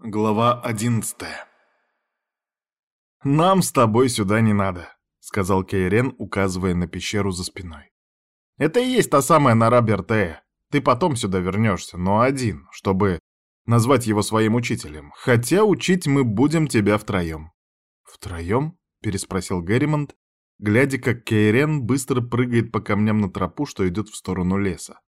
Глава одиннадцатая «Нам с тобой сюда не надо», — сказал Кейрен, указывая на пещеру за спиной. «Это и есть та самая нора Бертея. Ты потом сюда вернешься, но один, чтобы назвать его своим учителем. Хотя учить мы будем тебя втроем». «Втроем?» — переспросил Герримонт, глядя, как Кейрен быстро прыгает по камням на тропу, что идет в сторону леса.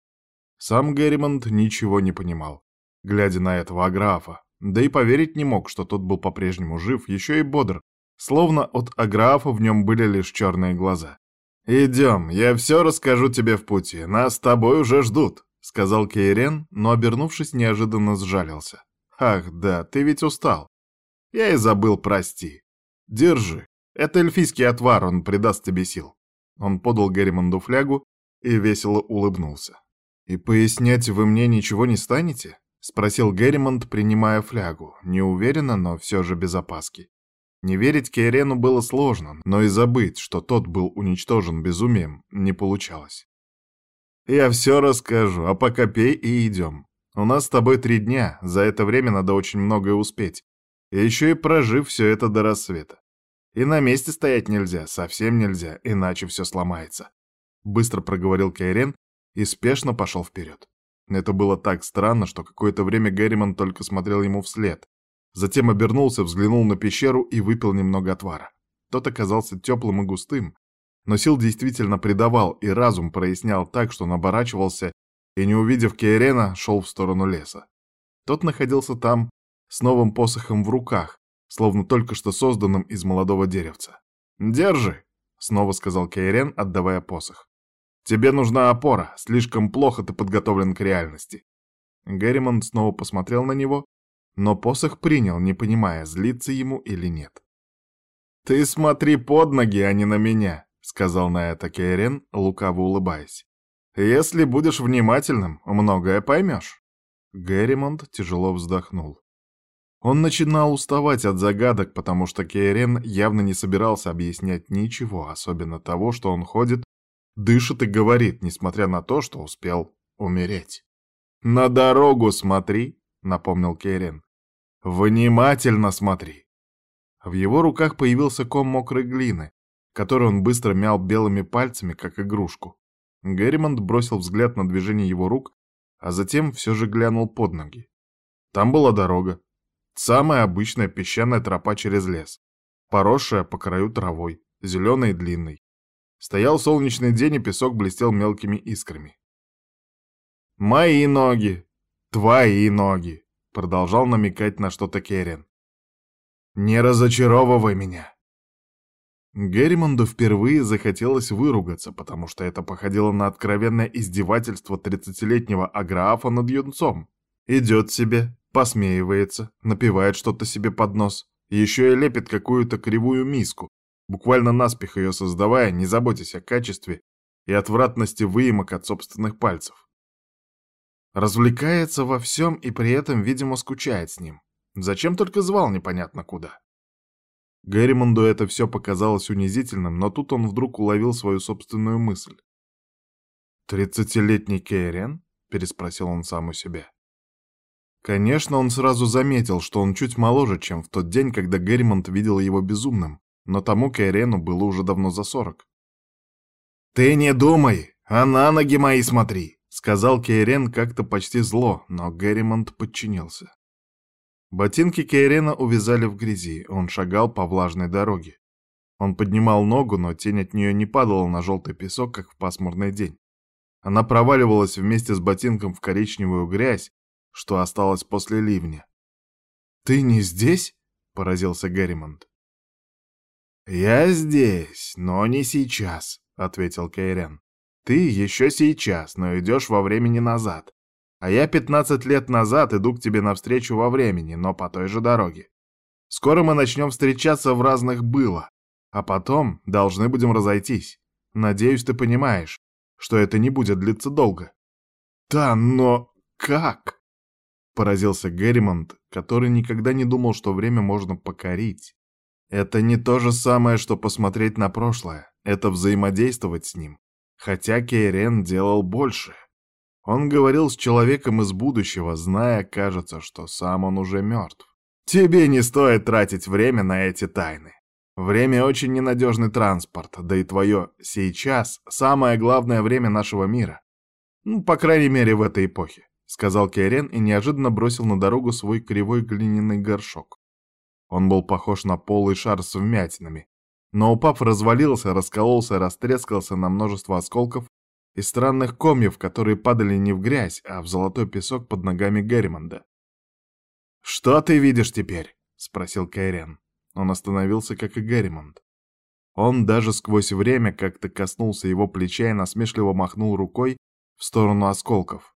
Сам Герримонт ничего не понимал, глядя на этого аграфа, да и поверить не мог, что тот был по-прежнему жив, еще и бодр, словно от Аграфа в нем были лишь черные глаза. «Идем, я все расскажу тебе в пути, нас с тобой уже ждут», — сказал Кейрен, но, обернувшись, неожиданно сжалился. «Ах, да, ты ведь устал. Я и забыл, прости. Держи, это эльфийский отвар, он придаст тебе сил». Он подал Герримонду флягу и весело улыбнулся. «И пояснять вы мне ничего не станете?» — спросил Герримонт, принимая флягу, неуверенно, но все же без опаски. Не верить Кейрену было сложно, но и забыть, что тот был уничтожен безумием, не получалось. «Я все расскажу, а пока пей и идем. У нас с тобой три дня, за это время надо очень многое успеть. И еще и прожив все это до рассвета. И на месте стоять нельзя, совсем нельзя, иначе все сломается», — быстро проговорил Кейрен и спешно пошел вперед. Это было так странно, что какое-то время Герриман только смотрел ему вслед. Затем обернулся, взглянул на пещеру и выпил немного отвара. Тот оказался теплым и густым, но сил действительно придавал, и разум прояснял так, что он оборачивался и, не увидев Кейрена, шел в сторону леса. Тот находился там с новым посохом в руках, словно только что созданным из молодого деревца. «Держи!» — снова сказал Кейрен, отдавая посох. Тебе нужна опора, слишком плохо ты подготовлен к реальности. Герримонт снова посмотрел на него, но посох принял, не понимая, злиться ему или нет. «Ты смотри под ноги, а не на меня», — сказал на это Кейрен, лукаво улыбаясь. «Если будешь внимательным, многое поймешь». Герримонт тяжело вздохнул. Он начинал уставать от загадок, потому что Кейрен явно не собирался объяснять ничего, особенно того, что он ходит дышит и говорит, несмотря на то, что успел умереть. «На дорогу смотри», — напомнил Керен. «Внимательно смотри». В его руках появился ком мокрой глины, который он быстро мял белыми пальцами, как игрушку. Герримонт бросил взгляд на движение его рук, а затем все же глянул под ноги. Там была дорога. Самая обычная песчаная тропа через лес, поросшая по краю травой, зеленой и длинной. Стоял солнечный день, и песок блестел мелкими искрами. «Мои ноги! Твои ноги!» — продолжал намекать на что-то Керен. «Не разочаровывай меня!» Герримонду впервые захотелось выругаться, потому что это походило на откровенное издевательство тридцатилетнего аграфа над юнцом. Идет себе, посмеивается, напевает что-то себе под нос, еще и лепит какую-то кривую миску, буквально наспех ее создавая, не заботясь о качестве и отвратности выемок от собственных пальцев. Развлекается во всем и при этом, видимо, скучает с ним. Зачем только звал непонятно куда. Герримонду это все показалось унизительным, но тут он вдруг уловил свою собственную мысль. «Тридцатилетний Кейрен?» — переспросил он сам у себя. Конечно, он сразу заметил, что он чуть моложе, чем в тот день, когда Герримонт видел его безумным, но тому Кейрену было уже давно за сорок. «Ты не думай, а на ноги мои смотри!» — сказал Кейрен как-то почти зло, но Герримонт подчинился. Ботинки Кейрена увязали в грязи, он шагал по влажной дороге. Он поднимал ногу, но тень от нее не падала на желтый песок, как в пасмурный день. Она проваливалась вместе с ботинком в коричневую грязь, что осталось после ливня. «Ты не здесь?» — поразился Герримонт. «Я здесь, но не сейчас», — ответил Кейрен. «Ты еще сейчас, но идешь во времени назад. А я пятнадцать лет назад иду к тебе навстречу во времени, но по той же дороге. Скоро мы начнем встречаться в разных «было», а потом должны будем разойтись. Надеюсь, ты понимаешь, что это не будет длиться долго». «Да, но как?» — поразился Герримонт, который никогда не думал, что время можно покорить. Это не то же самое, что посмотреть на прошлое, это взаимодействовать с ним. Хотя Кейрен делал больше. Он говорил с человеком из будущего, зная, кажется, что сам он уже мертв. Тебе не стоит тратить время на эти тайны. Время очень ненадежный транспорт, да и твое «сейчас» — самое главное время нашего мира. Ну, по крайней мере, в этой эпохе, — сказал Кейрен и неожиданно бросил на дорогу свой кривой глиняный горшок. Он был похож на полый шар с вмятинами, но упав развалился, раскололся, растрескался на множество осколков и странных комьев, которые падали не в грязь, а в золотой песок под ногами Герримонда. «Что ты видишь теперь?» — спросил Кайрен. Он остановился, как и Герримонд. Он даже сквозь время как-то коснулся его плеча и насмешливо махнул рукой в сторону осколков.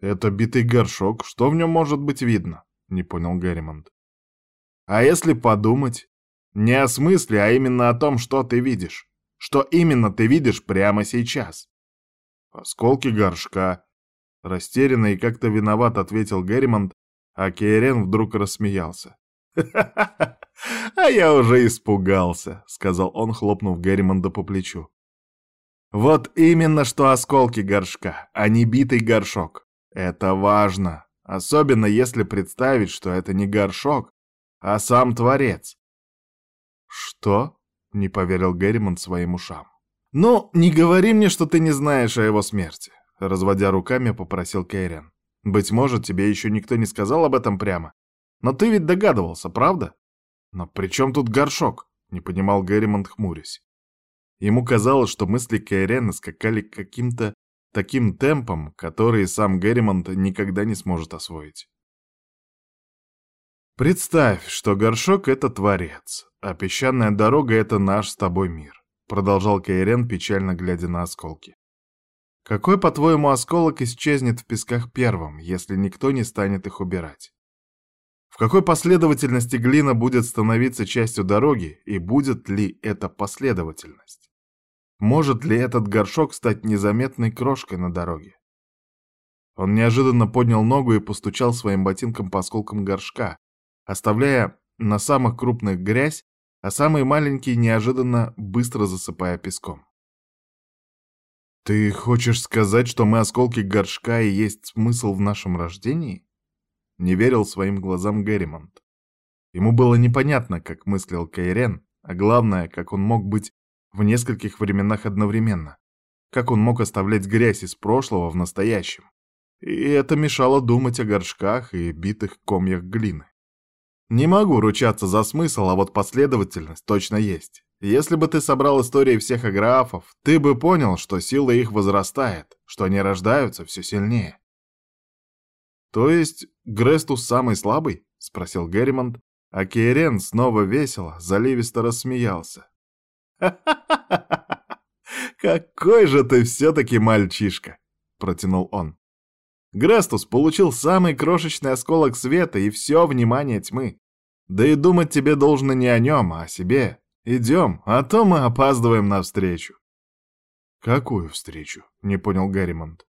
«Это битый горшок, что в нем может быть видно?» — не понял Герримонд. «А если подумать? Не о смысле, а именно о том, что ты видишь. Что именно ты видишь прямо сейчас?» «Осколки горшка», — растерянно и как-то виноват ответил Герримонд, а Кейрен вдруг рассмеялся. «А я уже испугался», — сказал он, хлопнув Герримонда по плечу. «Вот именно что осколки горшка, а не битый горшок. Это важно, особенно если представить, что это не горшок, а сам Творец». «Что?» — не поверил Герримонд своим ушам. «Ну, не говори мне, что ты не знаешь о его смерти», — разводя руками, попросил Кейрен. «Быть может, тебе еще никто не сказал об этом прямо. Но ты ведь догадывался, правда? Но при чем тут горшок? Не понимал Герримонт, хмурясь. Ему казалось, что мысли Кайрена скакали каким-то таким темпом, который сам Герримонт никогда не сможет освоить. «Представь, что горшок — это творец, а песчаная дорога — это наш с тобой мир», — продолжал Кайрен, печально глядя на осколки. «Какой, по-твоему, осколок исчезнет в песках первым, если никто не станет их убирать? В какой последовательности глина будет становиться частью дороги, и будет ли это последовательность? Может ли этот горшок стать незаметной крошкой на дороге? Он неожиданно поднял ногу и постучал своим ботинком по осколкам горшка, оставляя на самых крупных грязь, а самые маленькие неожиданно быстро засыпая песком. «Ты хочешь сказать, что мы осколки горшка и есть смысл в нашем рождении?» Не верил своим глазам Герримонт. Ему было непонятно, как мыслил Кайрен, а главное, как он мог быть в нескольких временах одновременно. Как он мог оставлять грязь из прошлого в настоящем. И это мешало думать о горшках и битых комьях глины. Не могу ручаться за смысл, а вот последовательность точно есть. Если бы ты собрал истории всех аграфов, ты бы понял, что сила их возрастает, что они рождаются все сильнее. «То есть Грестус самый слабый?» — спросил Герримонт, а Кейрен снова весело, заливисто рассмеялся. Какой же ты все-таки мальчишка!» — протянул он. «Грестус получил самый крошечный осколок света и все внимание тьмы. Да и думать тебе должно не о нем, а о себе. Идем, а то мы опаздываем на встречу». «Какую встречу?» — не понял Гарримонт.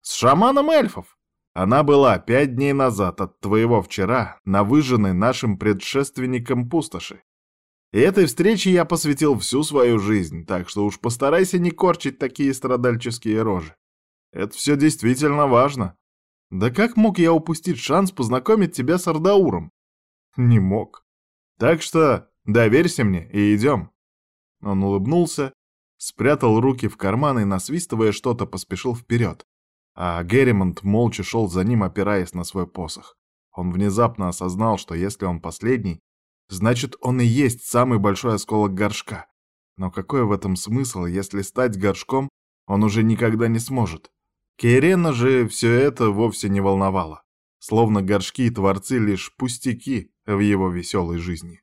«С шаманом эльфов!» Она была пять дней назад от твоего вчера на выжженной нашим предшественником пустоши. И этой встрече я посвятил всю свою жизнь, так что уж постарайся не корчить такие страдальческие рожи. Это все действительно важно. Да как мог я упустить шанс познакомить тебя с Ардауром? Не мог. Так что доверься мне и идем. Он улыбнулся, спрятал руки в карманы и, насвистывая что-то, поспешил вперед а Герримонт молча шел за ним, опираясь на свой посох. Он внезапно осознал, что если он последний, значит, он и есть самый большой осколок горшка. Но какой в этом смысл, если стать горшком он уже никогда не сможет? Кейрена же все это вовсе не волновало. Словно горшки и творцы лишь пустяки в его веселой жизни.